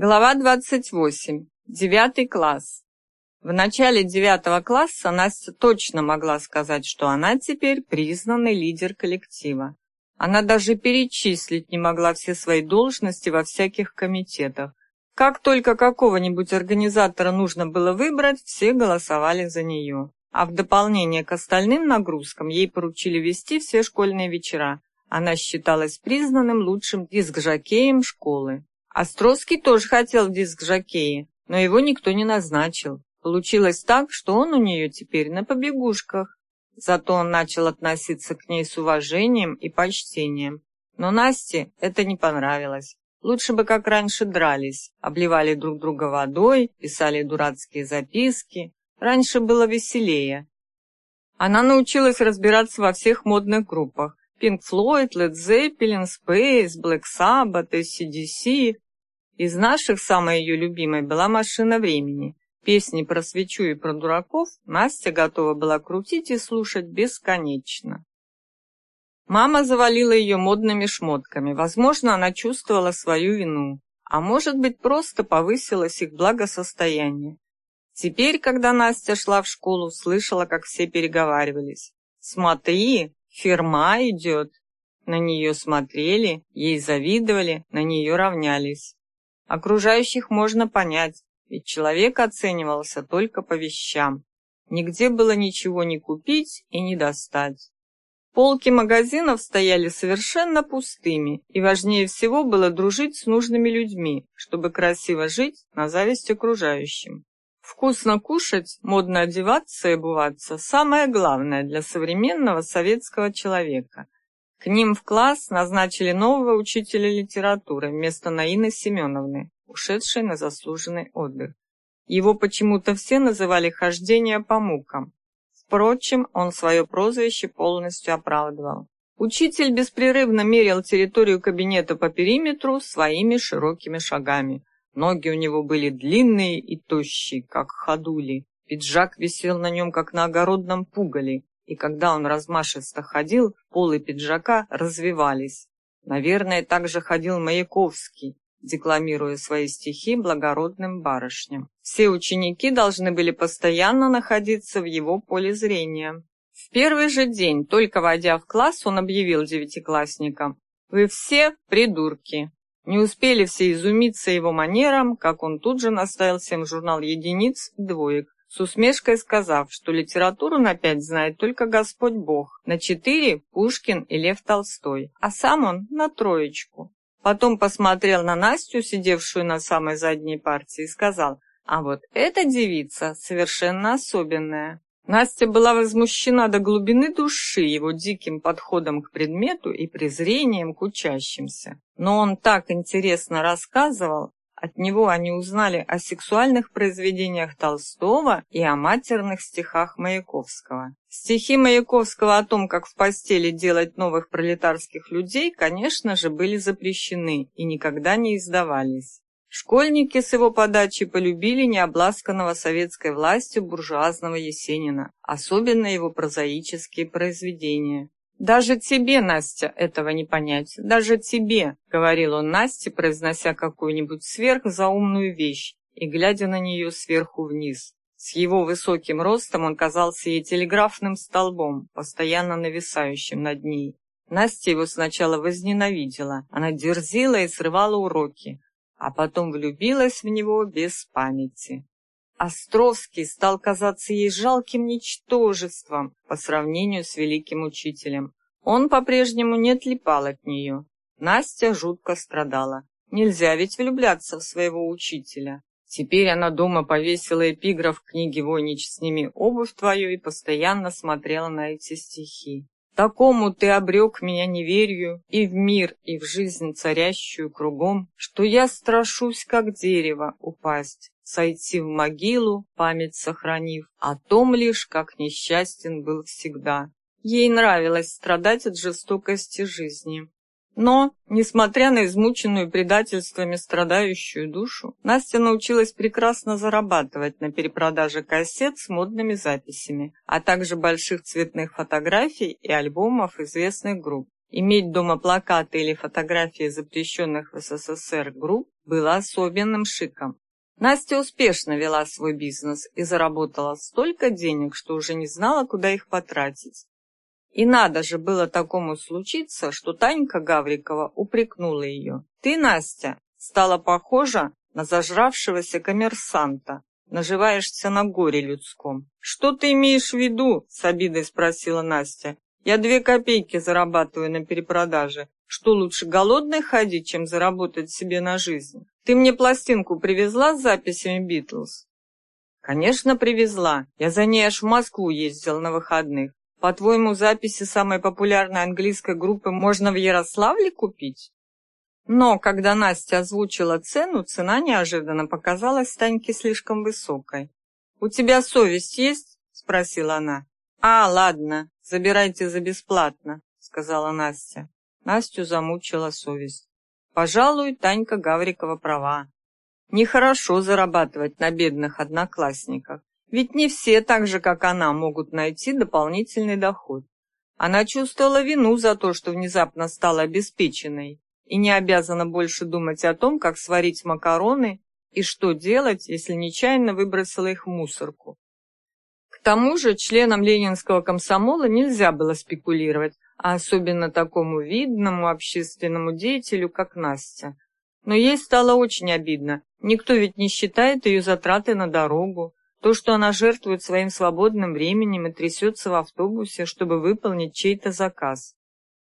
Глава 28. Девятый класс. В начале девятого класса Настя точно могла сказать, что она теперь признанный лидер коллектива. Она даже перечислить не могла все свои должности во всяких комитетах. Как только какого-нибудь организатора нужно было выбрать, все голосовали за нее. А в дополнение к остальным нагрузкам ей поручили вести все школьные вечера. Она считалась признанным лучшим диск-жокеем школы. Островский тоже хотел в диск-жокее, но его никто не назначил. Получилось так, что он у нее теперь на побегушках. Зато он начал относиться к ней с уважением и почтением. Но Насте это не понравилось. Лучше бы как раньше дрались, обливали друг друга водой, писали дурацкие записки. Раньше было веселее. Она научилась разбираться во всех модных группах. Pink Floyd, Led Zeppelin, Space, Black Sabbath, ACDC. Из наших самой ее любимой была «Машина времени». Песни про свечу и про дураков Настя готова была крутить и слушать бесконечно. Мама завалила ее модными шмотками. Возможно, она чувствовала свою вину, а может быть, просто повысилось их благосостояние. Теперь, когда Настя шла в школу, слышала, как все переговаривались. «Смотри, фирма идет!» На нее смотрели, ей завидовали, на нее равнялись. Окружающих можно понять, ведь человек оценивался только по вещам. Нигде было ничего не купить и не достать. Полки магазинов стояли совершенно пустыми, и важнее всего было дружить с нужными людьми, чтобы красиво жить на зависть окружающим. Вкусно кушать, модно одеваться и обуваться – самое главное для современного советского человека – к ним в класс назначили нового учителя литературы вместо Наины Семеновны, ушедшей на заслуженный отдых. Его почему-то все называли «хождение по мукам». Впрочем, он свое прозвище полностью оправдывал. Учитель беспрерывно мерил территорию кабинета по периметру своими широкими шагами. Ноги у него были длинные и тощие, как ходули. Пиджак висел на нем, как на огородном пугале, и когда он размашисто ходил, полы пиджака развивались. Наверное, так же ходил Маяковский, декламируя свои стихи благородным барышням. Все ученики должны были постоянно находиться в его поле зрения. В первый же день, только войдя в класс, он объявил девятиклассникам «Вы все придурки». Не успели все изумиться его манерам, как он тут же наставил всем журнал единиц и двоек, с усмешкой сказав, что литературу на пять знает только Господь Бог, на четыре – Пушкин и Лев Толстой, а сам он на троечку. Потом посмотрел на Настю, сидевшую на самой задней партии, и сказал, а вот эта девица совершенно особенная. Настя была возмущена до глубины души его диким подходом к предмету и презрением к учащимся. Но он так интересно рассказывал, от него они узнали о сексуальных произведениях Толстого и о матерных стихах Маяковского. Стихи Маяковского о том, как в постели делать новых пролетарских людей, конечно же, были запрещены и никогда не издавались. Школьники с его подачи полюбили необласканного советской властью буржуазного Есенина, особенно его прозаические произведения. «Даже тебе, Настя, этого не понять. Даже тебе», — говорил он Насте, произнося какую-нибудь сверхзаумную вещь и глядя на нее сверху вниз. С его высоким ростом он казался ей телеграфным столбом, постоянно нависающим над ней. Настя его сначала возненавидела. Она дерзила и срывала уроки, а потом влюбилась в него без памяти. Островский стал казаться ей жалким ничтожеством по сравнению с великим учителем. Он по-прежнему не отлипал от нее. Настя жутко страдала. Нельзя ведь влюбляться в своего учителя. Теперь она дома повесила эпиграф книги «Войнич, сними обувь твою» и постоянно смотрела на эти стихи. Такому ты обрек меня неверию и в мир, и в жизнь царящую кругом, что я страшусь, как дерево, упасть, сойти в могилу, память сохранив, о том лишь, как несчастен был всегда. Ей нравилось страдать от жестокости жизни. Но, несмотря на измученную предательствами страдающую душу, Настя научилась прекрасно зарабатывать на перепродаже кассет с модными записями, а также больших цветных фотографий и альбомов известных групп. Иметь дома плакаты или фотографии запрещенных в СССР групп было особенным шиком. Настя успешно вела свой бизнес и заработала столько денег, что уже не знала, куда их потратить. И надо же было такому случиться, что Танька Гаврикова упрекнула ее. «Ты, Настя, стала похожа на зажравшегося коммерсанта, наживаешься на горе людском». «Что ты имеешь в виду?» – с обидой спросила Настя. «Я две копейки зарабатываю на перепродаже. Что лучше, голодной ходить, чем заработать себе на жизнь? Ты мне пластинку привезла с записями Битлз?» «Конечно, привезла. Я за ней аж в Москву ездил на выходных. По-твоему, записи самой популярной английской группы можно в Ярославле купить? Но когда Настя озвучила цену, цена неожиданно показалась Таньке слишком высокой. «У тебя совесть есть?» – спросила она. «А, ладно, забирайте за бесплатно», – сказала Настя. Настю замучила совесть. Пожалуй, Танька Гаврикова права. Нехорошо зарабатывать на бедных одноклассниках. Ведь не все так же, как она, могут найти дополнительный доход. Она чувствовала вину за то, что внезапно стала обеспеченной и не обязана больше думать о том, как сварить макароны и что делать, если нечаянно выбросила их в мусорку. Тому же членам ленинского комсомола нельзя было спекулировать, а особенно такому видному общественному деятелю, как Настя. Но ей стало очень обидно. Никто ведь не считает ее затраты на дорогу, то, что она жертвует своим свободным временем и трясется в автобусе, чтобы выполнить чей-то заказ.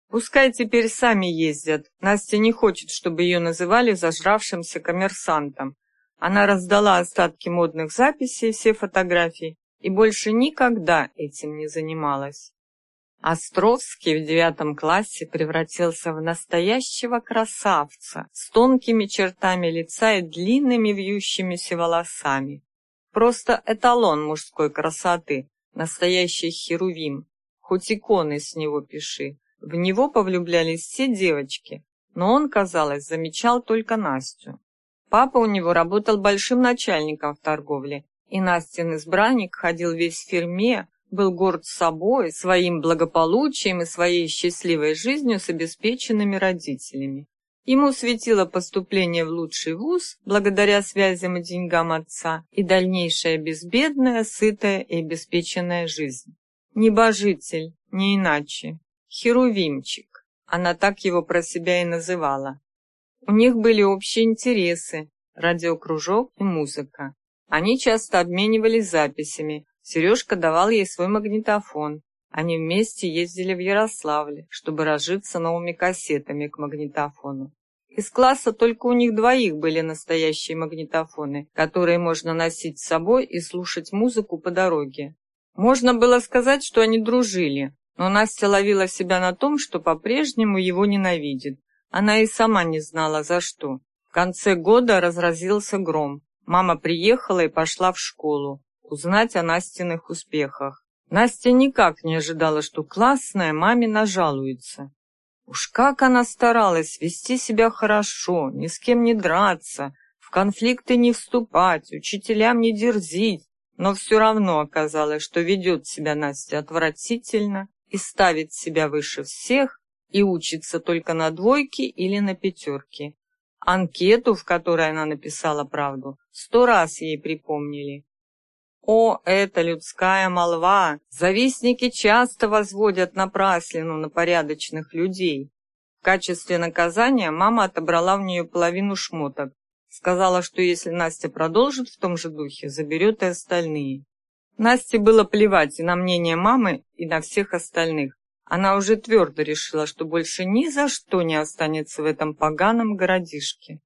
Пускай теперь сами ездят. Настя не хочет, чтобы ее называли зажравшимся коммерсантом. Она раздала остатки модных записей, все фотографии, и больше никогда этим не занималась. Островский в девятом классе превратился в настоящего красавца с тонкими чертами лица и длинными вьющимися волосами. Просто эталон мужской красоты, настоящий херувим. Хоть иконы с него пиши. В него повлюблялись все девочки, но он, казалось, замечал только Настю. Папа у него работал большим начальником в торговле, и Настин избранник ходил весь в фирме, был горд собой, своим благополучием и своей счастливой жизнью с обеспеченными родителями. Ему светило поступление в лучший вуз благодаря связям и деньгам отца и дальнейшая безбедная, сытая и обеспеченная жизнь. Небожитель, не иначе. Херувимчик. Она так его про себя и называла. У них были общие интересы, радиокружок и музыка. Они часто обменивались записями. Сережка давал ей свой магнитофон. Они вместе ездили в Ярославль, чтобы разжиться новыми кассетами к магнитофону. Из класса только у них двоих были настоящие магнитофоны, которые можно носить с собой и слушать музыку по дороге. Можно было сказать, что они дружили, но Настя ловила себя на том, что по-прежнему его ненавидит. Она и сама не знала, за что. В конце года разразился гром. Мама приехала и пошла в школу узнать о Настиных успехах. Настя никак не ожидала, что классная маме нажалуется. Уж как она старалась вести себя хорошо, ни с кем не драться, в конфликты не вступать, учителям не дерзить, но все равно оказалось, что ведет себя Настя отвратительно и ставит себя выше всех и учится только на двойке или на пятерке. Анкету, в которой она написала правду, сто раз ей припомнили. О, это людская молва! Завистники часто возводят напраслину на порядочных людей. В качестве наказания мама отобрала у нее половину шмоток. Сказала, что если Настя продолжит в том же духе, заберет и остальные. Насте было плевать и на мнение мамы, и на всех остальных. Она уже твердо решила, что больше ни за что не останется в этом поганом городишке.